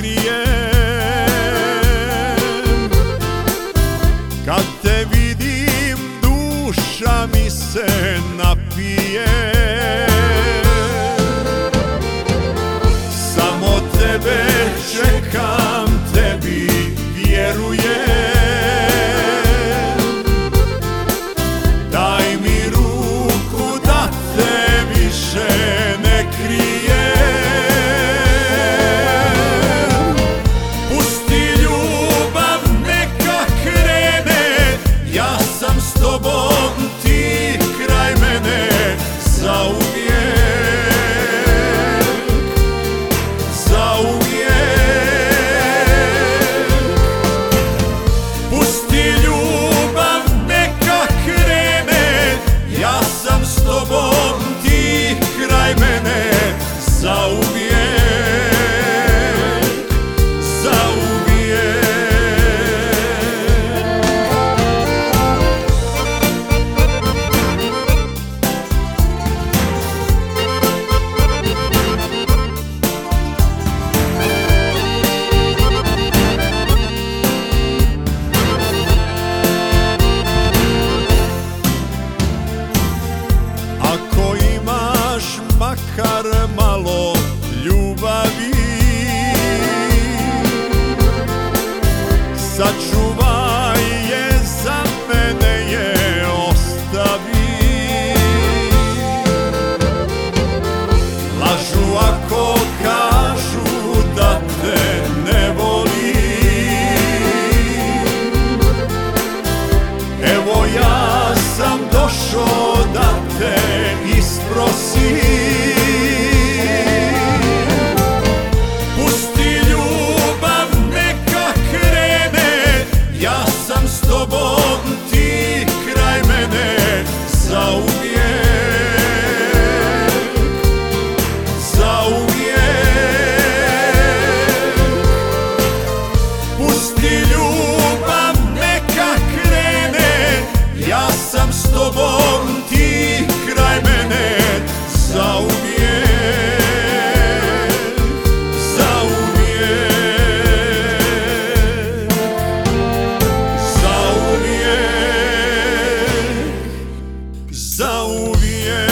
krijem Kad te vidim duša mi se napije. dá true não vier.